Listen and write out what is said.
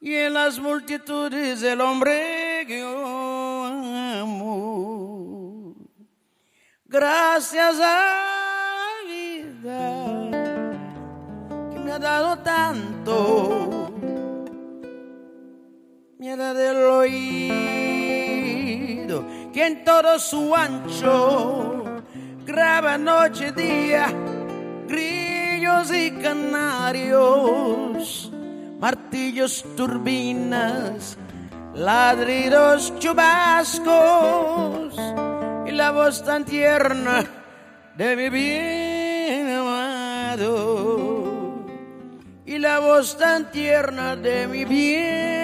y en las multitudes el hombre que yo amo. Gracias a la vida que me ha dado tanto, me ha dado el oído que en todo su ancho graba noche y día grillos y canarios martillos, turbinas, ladridos, chubascos y la voz tan tierna de mi bien amado. Y la voz tan tierna de mi bien